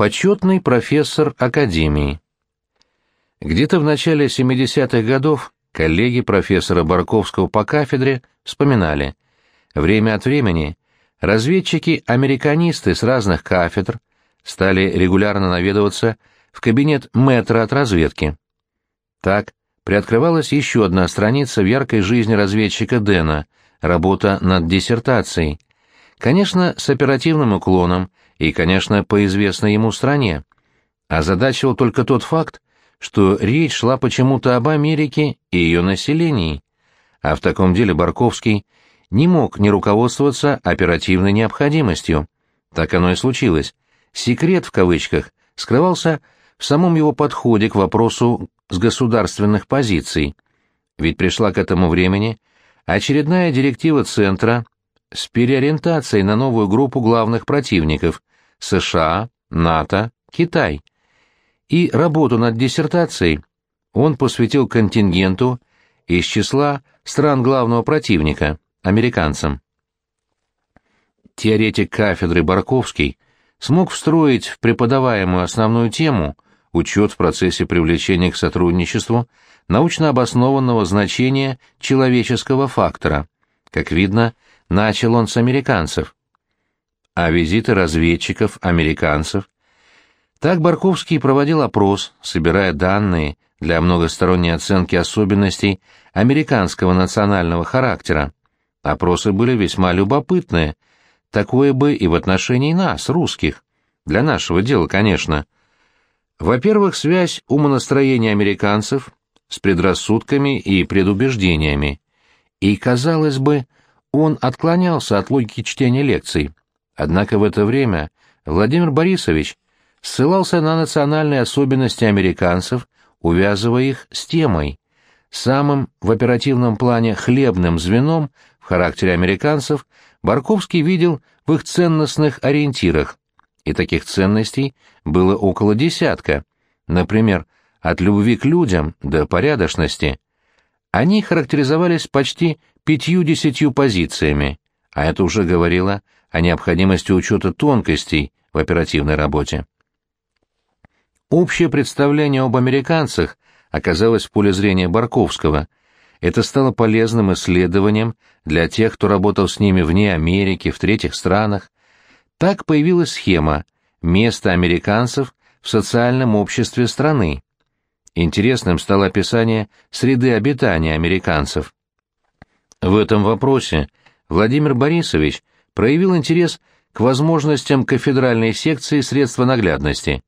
Почетный профессор Академии. Где-то в начале 70-х годов коллеги профессора Барковского по кафедре вспоминали, время от времени разведчики-американисты с разных кафедр стали регулярно наведываться в кабинет мэтра от разведки. Так приоткрывалась еще одна страница в яркой жизни разведчика Дэна, работа над диссертацией. Конечно, с оперативным уклоном и, конечно, по известной ему стране. Озадачивал только тот факт, что речь шла почему-то об Америке и ее населении. А в таком деле Барковский не мог не руководствоваться оперативной необходимостью. Так оно и случилось. «Секрет» в кавычках скрывался в самом его подходе к вопросу с государственных позиций. Ведь пришла к этому времени очередная директива Центра с переориентацией на новую группу главных противников, США, НАТО, Китай. И работу над диссертацией он посвятил контингенту из числа стран главного противника, американцам. Теоретик кафедры Барковский смог встроить в преподаваемую основную тему учет в процессе привлечения к сотрудничеству научно обоснованного значения человеческого фактора. Как видно, начал он с американцев а визиты разведчиков, американцев. Так Барковский проводил опрос, собирая данные для многосторонней оценки особенностей американского национального характера. Опросы были весьма любопытные, такое бы и в отношении нас, русских. Для нашего дела, конечно. Во-первых, связь умонастроения американцев с предрассудками и предубеждениями. И, казалось бы, он отклонялся от логики чтения лекций. Однако в это время Владимир Борисович ссылался на национальные особенности американцев, увязывая их с темой. Самым в оперативном плане хлебным звеном в характере американцев Барковский видел в их ценностных ориентирах, и таких ценностей было около десятка, например, от любви к людям до порядочности. Они характеризовались почти пятью-десятью позициями, а это уже говорило о необходимости учета тонкостей в оперативной работе. Общее представление об американцах оказалось в поле зрения Барковского. Это стало полезным исследованием для тех, кто работал с ними вне Америки, в третьих странах. Так появилась схема «Место американцев в социальном обществе страны». Интересным стало описание среды обитания американцев. В этом вопросе Владимир Борисович проявил интерес к возможностям кафедральной секции средства наглядности.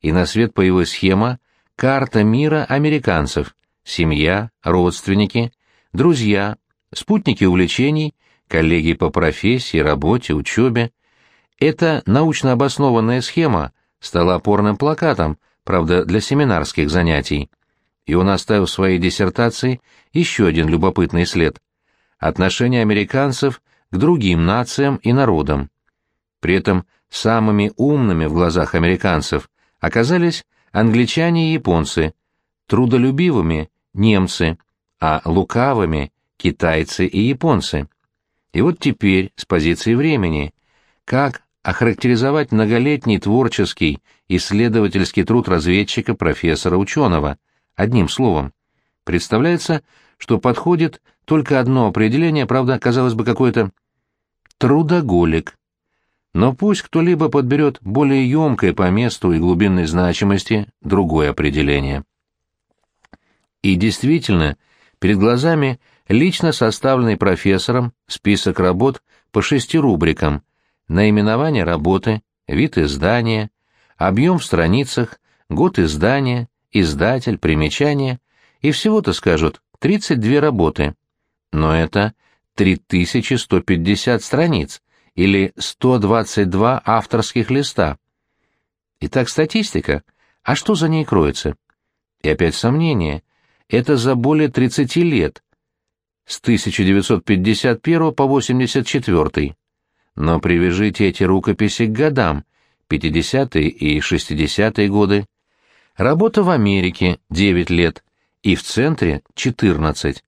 И на свет появилась схема «Карта мира американцев», семья, родственники, друзья, спутники увлечений, коллеги по профессии, работе, учебе. Эта научно обоснованная схема стала опорным плакатом, правда, для семинарских занятий. И он оставил в своей диссертации еще один любопытный след. Отношение американцев к другим нациям и народам. При этом самыми умными в глазах американцев оказались англичане и японцы, трудолюбивыми – немцы, а лукавыми – китайцы и японцы. И вот теперь, с позиции времени, как охарактеризовать многолетний творческий исследовательский труд разведчика, профессора, ученого, одним словом. Представляется, что подходит только одно определение, правда, казалось бы, какое-то трудоголик. Но пусть кто-либо подберет более емкое по месту и глубинной значимости другое определение. И действительно, перед глазами лично составленный профессором список работ по шести рубрикам наименование работы, вид издания, объем в страницах, год издания, издатель, примечание, и всего-то скажут 32 работы. Но это 3150 страниц или 122 авторских листа. Итак, статистика. А что за ней кроется? И опять сомнение. Это за более 30 лет, с 1951 по 84. Но привяжите эти рукописи к годам, 50-е и 60-е годы. Работа в Америке 9 лет и в центре 14.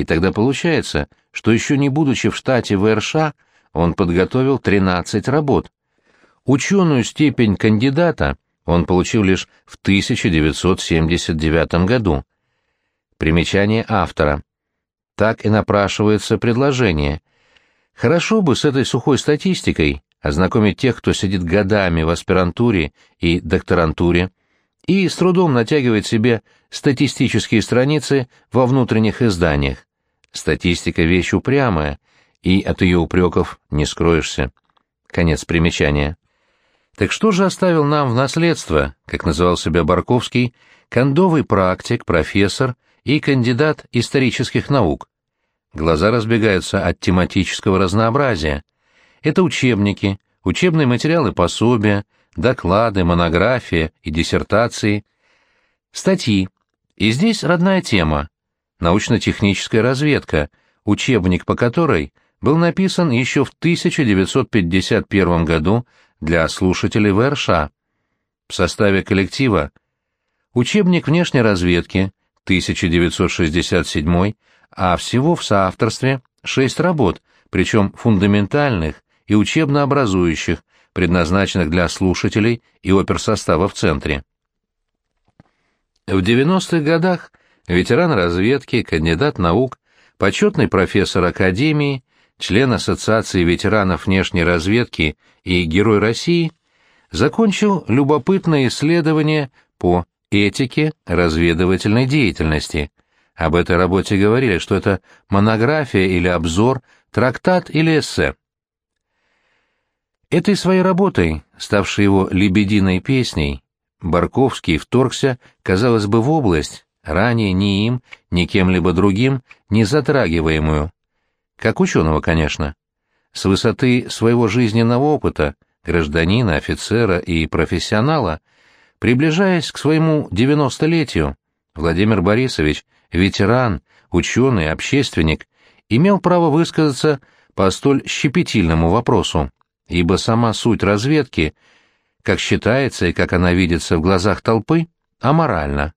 И тогда получается, что еще не будучи в штате ВРШ, он подготовил 13 работ. Ученую степень кандидата он получил лишь в 1979 году. Примечание автора. Так и напрашивается предложение. Хорошо бы с этой сухой статистикой ознакомить тех, кто сидит годами в аспирантуре и докторантуре и с трудом натягивает себе статистические страницы во внутренних изданиях. Статистика — вещь упрямая, и от ее упреков не скроешься. Конец примечания. Так что же оставил нам в наследство, как называл себя Барковский, кондовый практик, профессор и кандидат исторических наук? Глаза разбегаются от тематического разнообразия. Это учебники, учебные материалы пособия, доклады, монографии и диссертации, статьи. И здесь родная тема – научно-техническая разведка, учебник по которой был написан еще в 1951 году для слушателей ВРШ. В составе коллектива учебник внешней разведки 1967, а всего в соавторстве шесть работ, причем фундаментальных и учебно-образующих, предназначенных для слушателей и оперсостава в центре. В 90-х годах ветеран разведки, кандидат наук, почетный профессор Академии, член Ассоциации ветеранов внешней разведки и Герой России, закончил любопытное исследование по этике разведывательной деятельности. Об этой работе говорили, что это монография или обзор, трактат или эссе. Этой своей работой, ставшей его «лебединой песней», Барковский вторгся, казалось бы, в область, ранее ни им, ни кем-либо другим не затрагиваемую. Как ученого, конечно. С высоты своего жизненного опыта, гражданина, офицера и профессионала, приближаясь к своему девяностолетию, Владимир Борисович, ветеран, ученый, общественник, имел право высказаться по столь щепетильному вопросу ибо сама суть разведки, как считается и как она видится в глазах толпы, аморальна,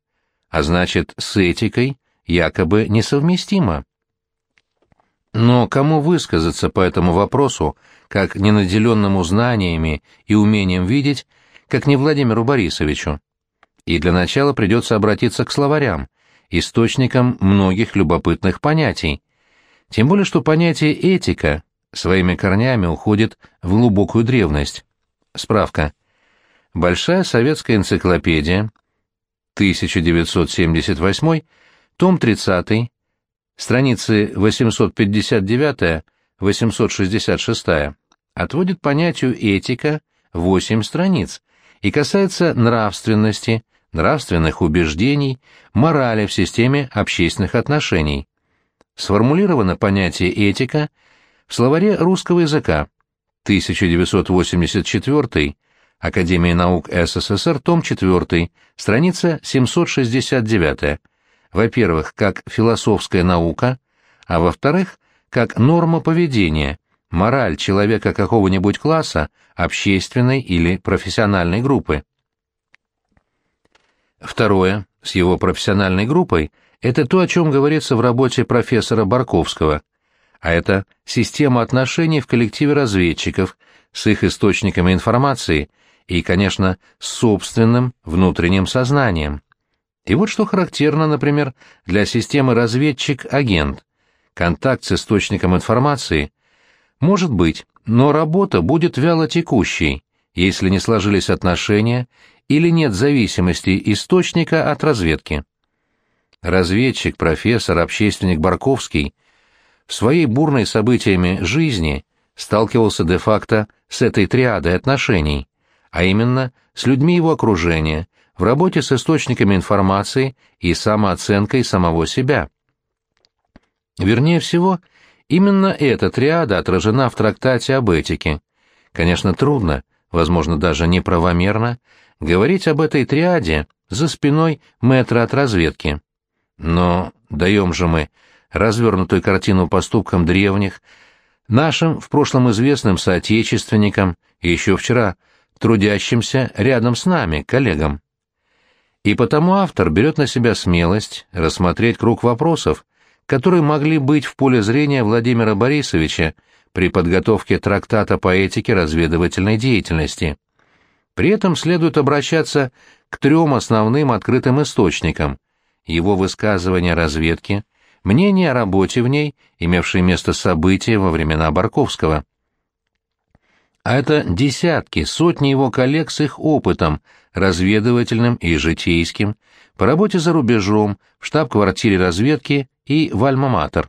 а значит, с этикой якобы несовместима. Но кому высказаться по этому вопросу, как ненаделенному знаниями и умением видеть, как не Владимиру Борисовичу? И для начала придется обратиться к словарям, источникам многих любопытных понятий. Тем более, что понятие «этика» своими корнями уходит в глубокую древность. Справка. Большая советская энциклопедия, 1978, том 30, страницы 859-866, отводит понятию этика 8 страниц и касается нравственности, нравственных убеждений, морали в системе общественных отношений. Сформулировано понятие этика – в словаре русского языка 1984 Академия наук СССР, том 4, страница 769. Во-первых, как философская наука, а во-вторых, как норма поведения, мораль человека какого-нибудь класса, общественной или профессиональной группы. Второе, с его профессиональной группой, это то, о чем говорится в работе профессора Барковского – а это система отношений в коллективе разведчиков с их источниками информации и, конечно, собственным внутренним сознанием. И вот что характерно, например, для системы разведчик-агент. Контакт с источником информации может быть, но работа будет вяло текущей, если не сложились отношения или нет зависимости источника от разведки. Разведчик, профессор, общественник Барковский в своей бурной событиями жизни сталкивался де-факто с этой триадой отношений, а именно с людьми его окружения, в работе с источниками информации и самооценкой самого себя. Вернее всего, именно эта триада отражена в трактате об этике. Конечно, трудно, возможно, даже неправомерно, говорить об этой триаде за спиной метра от разведки. Но даем же мы развернутую картину поступкам древних, нашим в прошлом известным соотечественникам еще вчера трудящимся рядом с нами, коллегам. И потому автор берет на себя смелость рассмотреть круг вопросов, которые могли быть в поле зрения Владимира Борисовича при подготовке трактата по этике разведывательной деятельности – При этом следует обращаться к трем основным открытым источникам – его высказывания разведки, мнение о работе в ней, имевшей место события во времена Барковского. А это десятки, сотни его коллег с их опытом, разведывательным и житейским, по работе за рубежом, в штаб-квартире разведки и в Альма-Матер.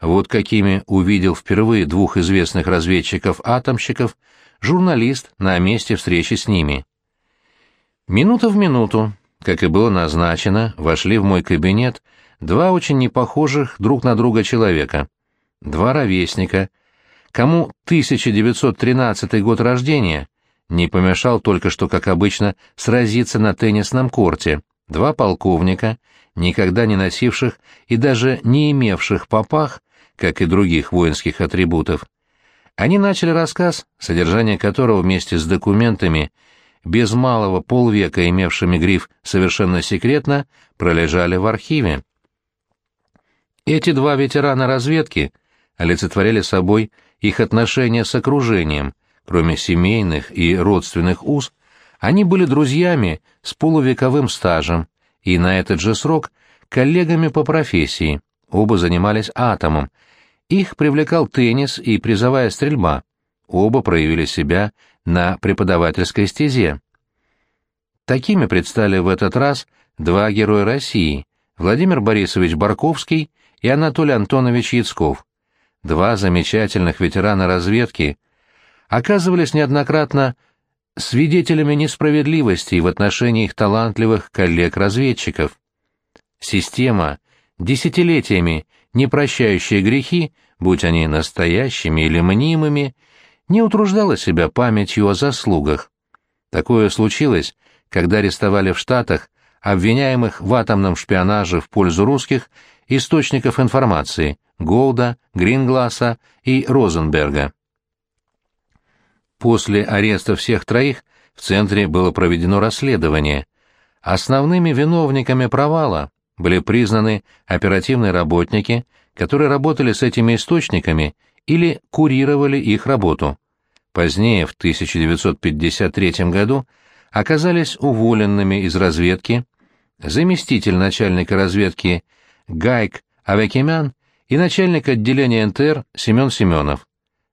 Вот какими увидел впервые двух известных разведчиков-атомщиков журналист на месте встречи с ними. Минута в минуту, как и было назначено, вошли в мой кабинет два очень непохожих друг на друга человека, два ровесника, кому 1913 год рождения не помешал только что, как обычно, сразиться на теннисном корте, два полковника, никогда не носивших и даже не имевших попах как и других воинских атрибутов. Они начали рассказ, содержание которого вместе с документами, без малого полвека имевшими гриф «совершенно секретно», пролежали в архиве. Эти два ветерана разведки олицетворяли собой их отношения с окружением, кроме семейных и родственных уз, они были друзьями с полувековым стажем и на этот же срок коллегами по профессии, оба занимались атомом, их привлекал теннис и призовая стрельба. Оба проявили себя на преподавательской стезе. Такими предстали в этот раз два героя России – Владимир Борисович Барковский и Анатолий Антонович Яцков. Два замечательных ветерана разведки оказывались неоднократно свидетелями несправедливости в отношении их талантливых коллег-разведчиков. Система, десятилетиями не прощающая грехи, будь они настоящими или мнимыми, не утруждала себя памятью о заслугах. Такое случилось, когда арестовали в Штатах обвиняемых в атомном шпионаже в пользу русских источников информации Голда, Грингласа и Розенберга. После ареста всех троих в Центре было проведено расследование. Основными виновниками провала были признаны оперативные работники, которые работали с этими источниками или курировали их работу. Позднее, в 1953 году, оказались уволенными из разведки заместитель начальника разведки Гайк Авекимян и начальник отделения НТР Семен Семенов.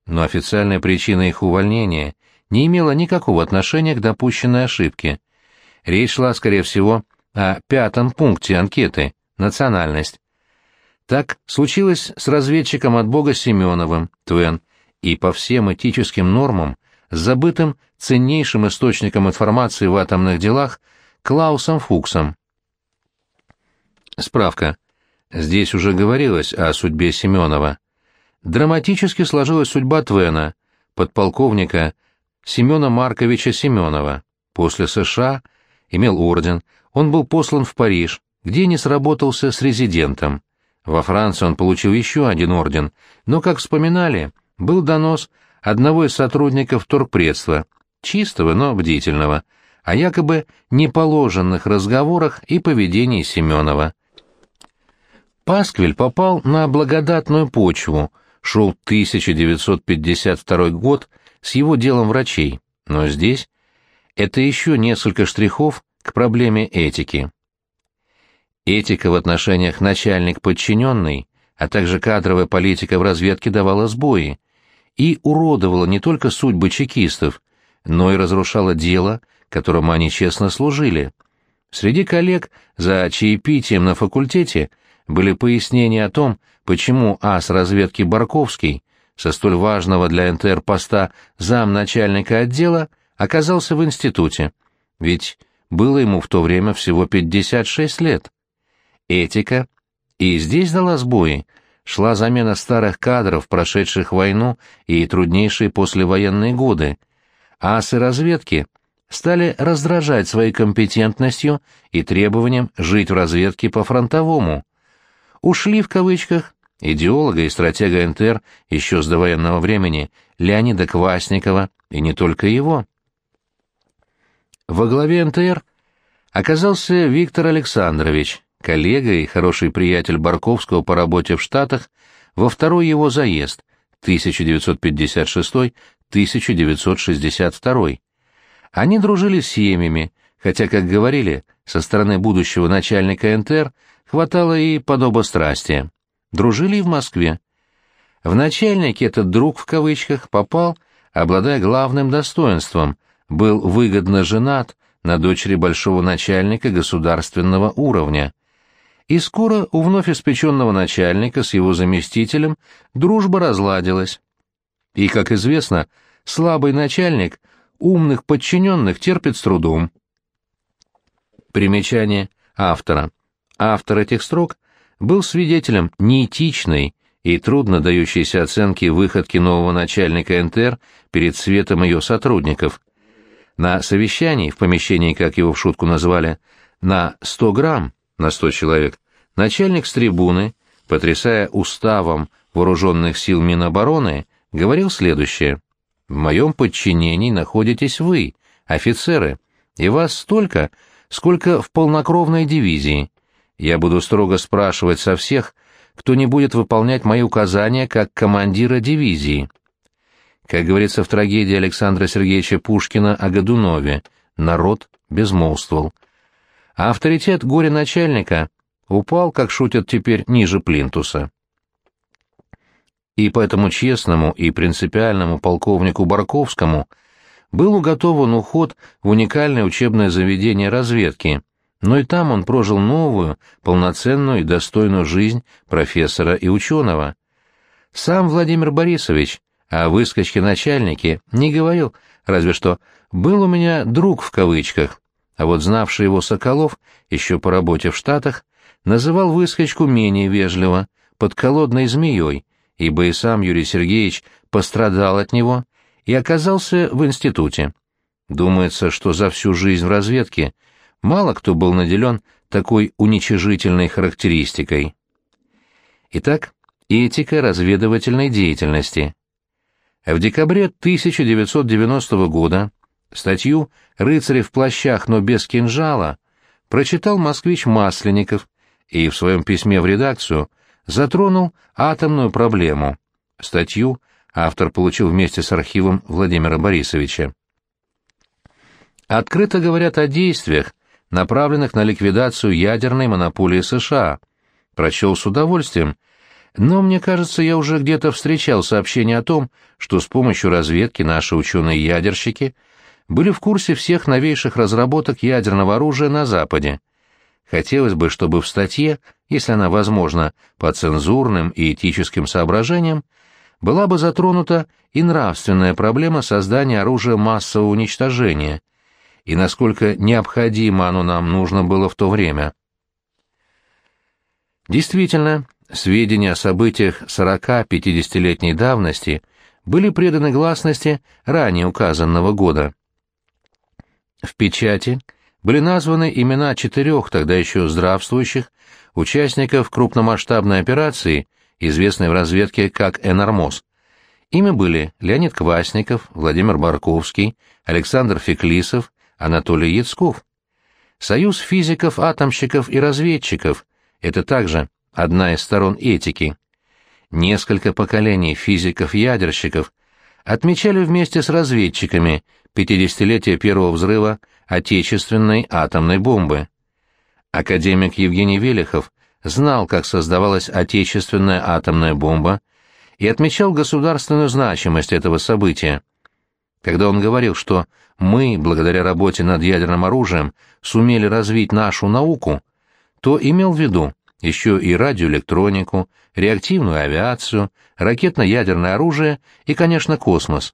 Но официальная причина их увольнения не имела никакого отношения к допущенной ошибке. Речь шла, скорее всего, о пятом пункте анкеты – национальность. Так случилось с разведчиком от бога Семеновым, Твен, и по всем этическим нормам, забытым ценнейшим источником информации в атомных делах Клаусом Фуксом. Справка. Здесь уже говорилось о судьбе Семенова. Драматически сложилась судьба Твена, подполковника Семена Марковича Семенова. После США имел орден, он был послан в Париж, где не сработался с резидентом. Во Франции он получил еще один орден, но, как вспоминали, был донос одного из сотрудников торгпредства, чистого, но бдительного, о якобы неположенных разговорах и поведении Семенова. Пасквиль попал на благодатную почву, шел 1952 год с его делом врачей, но здесь это еще несколько штрихов к проблеме этики. Этика в отношениях начальник-подчиненный, а также кадровая политика в разведке давала сбои и уродовала не только судьбы чекистов, но и разрушала дело, которому они честно служили. Среди коллег за чаепитием на факультете были пояснения о том, почему ас разведки Барковский со столь важного для НТР поста замначальника отдела оказался в институте, ведь было ему в то время всего 56 лет. Этика. И здесь дала сбои. Шла замена старых кадров, прошедших войну и труднейшие послевоенные годы. Асы разведки стали раздражать своей компетентностью и требованием жить в разведке по-фронтовому. «Ушли» в кавычках идеолога и стратега НТР еще с довоенного времени Леонида Квасникова, и не только его. Во главе НТР оказался Виктор Александрович, коллега и хороший приятель Барковского по работе в Штатах, во второй его заезд 1956-1962. Они дружили с семьями, хотя, как говорили, со стороны будущего начальника НТР хватало и подобострастия. Дружили и в Москве. В начальнике этот «друг» в кавычках попал, обладая главным достоинством, был выгодно женат на дочери большого начальника государственного уровня. И скоро у вновь испеченного начальника с его заместителем дружба разладилась. И, как известно, слабый начальник умных подчиненных терпит с трудом. Примечание автора. Автор этих строк был свидетелем неэтичной и трудно дающейся оценки выходки нового начальника НТР перед светом ее сотрудников. На совещании, в помещении, как его в шутку назвали, на 100 грамм на 100 человек, начальник с трибуны, потрясая уставом вооруженных сил Минобороны, говорил следующее. «В моем подчинении находитесь вы, офицеры, и вас столько, сколько в полнокровной дивизии. Я буду строго спрашивать со всех, кто не будет выполнять мои указания как командира дивизии. Как говорится в трагедии Александра Сергеевича Пушкина о Годунове, народ безмолвствовал. А авторитет горе-начальника упал, как шутят теперь, ниже плинтуса. И поэтому честному и принципиальному полковнику Барковскому был уготован уход в уникальное учебное заведение разведки, но и там он прожил новую, полноценную и достойную жизнь профессора и ученого. Сам Владимир Борисович о выскочке начальники не говорил, разве что «был у меня друг» в кавычках, а вот знавший его Соколов, еще по работе в Штатах, называл выскочку менее вежливо, подколодной змеей, ибо и сам Юрий Сергеевич пострадал от него и оказался в институте. Думается, что за всю жизнь в разведке мало кто был наделен такой уничижительной характеристикой. Итак, этика разведывательной деятельности. В декабре 1990 года статью «Рыцари в плащах, но без кинжала» прочитал москвич Масленников и в своем письме в редакцию затронул атомную проблему. Статью автор получил вместе с архивом Владимира Борисовича. Открыто говорят о действиях, направленных на ликвидацию ядерной монополии США. Прочел с удовольствием, но мне кажется, я уже где-то встречал сообщение о том, что с помощью разведки наши ученые-ядерщики были в курсе всех новейших разработок ядерного оружия на Западе. Хотелось бы, чтобы в статье, если она возможна, по цензурным и этическим соображениям, была бы затронута и нравственная проблема создания оружия массового уничтожения, и насколько необходимо оно нам нужно было в то время. Действительно, сведения о событиях 40-50-летней давности были преданы гласности ранее указанного года. В печати были названы имена четырех тогда еще здравствующих участников крупномасштабной операции, известной в разведке как «Энормоз». Ими были Леонид Квасников, Владимир Барковский, Александр Феклисов, Анатолий Яцков. Союз физиков-атомщиков и разведчиков – это также одна из сторон этики. Несколько поколений физиков-ядерщиков отмечали вместе с разведчиками 50-летие первого взрыва отечественной атомной бомбы. Академик Евгений Велихов знал, как создавалась отечественная атомная бомба и отмечал государственную значимость этого события. Когда он говорил, что мы, благодаря работе над ядерным оружием, сумели развить нашу науку, то имел в виду еще и радиоэлектронику, реактивную авиацию, ракетно-ядерное оружие и, конечно, космос.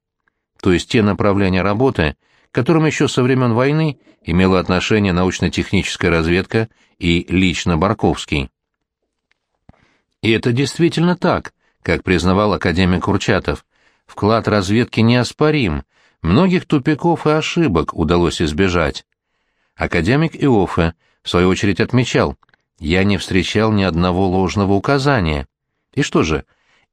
То есть те направления работы, к которым еще со времен войны имела отношение научно-техническая разведка и лично Барковский. И это действительно так, как признавал академик Курчатов. Вклад разведки неоспорим, Многих тупиков и ошибок удалось избежать. Академик Иоффе, в свою очередь, отмечал, «Я не встречал ни одного ложного указания». И что же,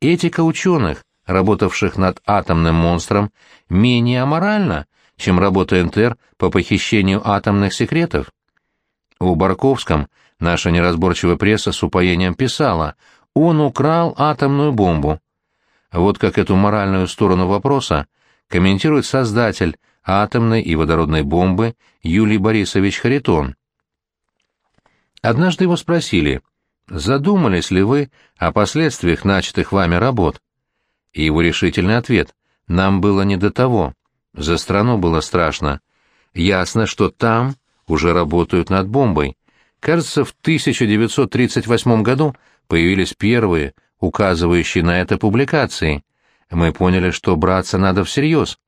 этика ученых, работавших над атомным монстром, менее аморальна, чем работа НТР по похищению атомных секретов? У Барковском наша неразборчивая пресса с упоением писала «Он украл атомную бомбу». Вот как эту моральную сторону вопроса комментирует создатель атомной и водородной бомбы Юлий Борисович Харитон. Однажды его спросили, задумались ли вы о последствиях начатых вами работ? И его решительный ответ – нам было не до того, за страну было страшно. Ясно, что там уже работают над бомбой. Кажется, в 1938 году появились первые, указывающие на это публикации. Мы поняли, что браться надо всерьез.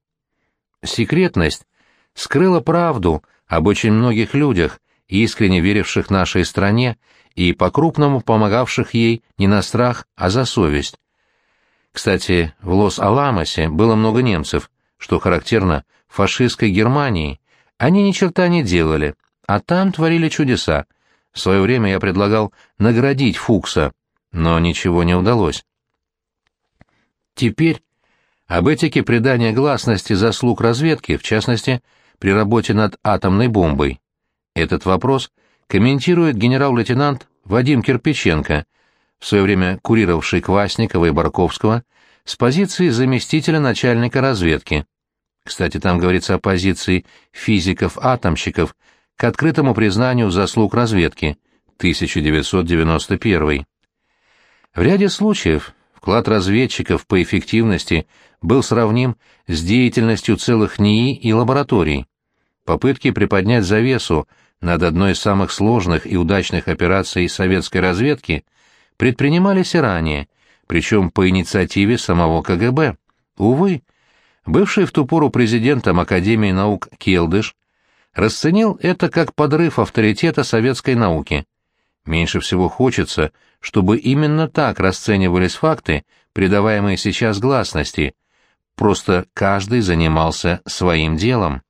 Секретность скрыла правду об очень многих людях, искренне веривших нашей стране и по-крупному помогавших ей не на страх, а за совесть. Кстати, в Лос-Аламосе было много немцев, что характерно фашистской Германии. Они ни черта не делали, а там творили чудеса. В свое время я предлагал наградить Фукса, но ничего не удалось. Теперь об этике придания гласности заслуг разведки, в частности, при работе над атомной бомбой. Этот вопрос комментирует генерал-лейтенант Вадим Кирпиченко, в свое время курировавший Квасникова и Барковского, с позиции заместителя начальника разведки. Кстати, там говорится о позиции физиков-атомщиков к открытому признанию заслуг разведки, 1991. В ряде случаев вклад разведчиков по эффективности был сравним с деятельностью целых НИИ и лабораторий. Попытки приподнять завесу над одной из самых сложных и удачных операций советской разведки предпринимались и ранее, причем по инициативе самого КГБ. Увы, бывший в ту пору президентом Академии наук Келдыш расценил это как подрыв авторитета советской науки. Меньше всего хочется, чтобы именно так расценивались факты, придаваемые сейчас гласности, просто каждый занимался своим делом.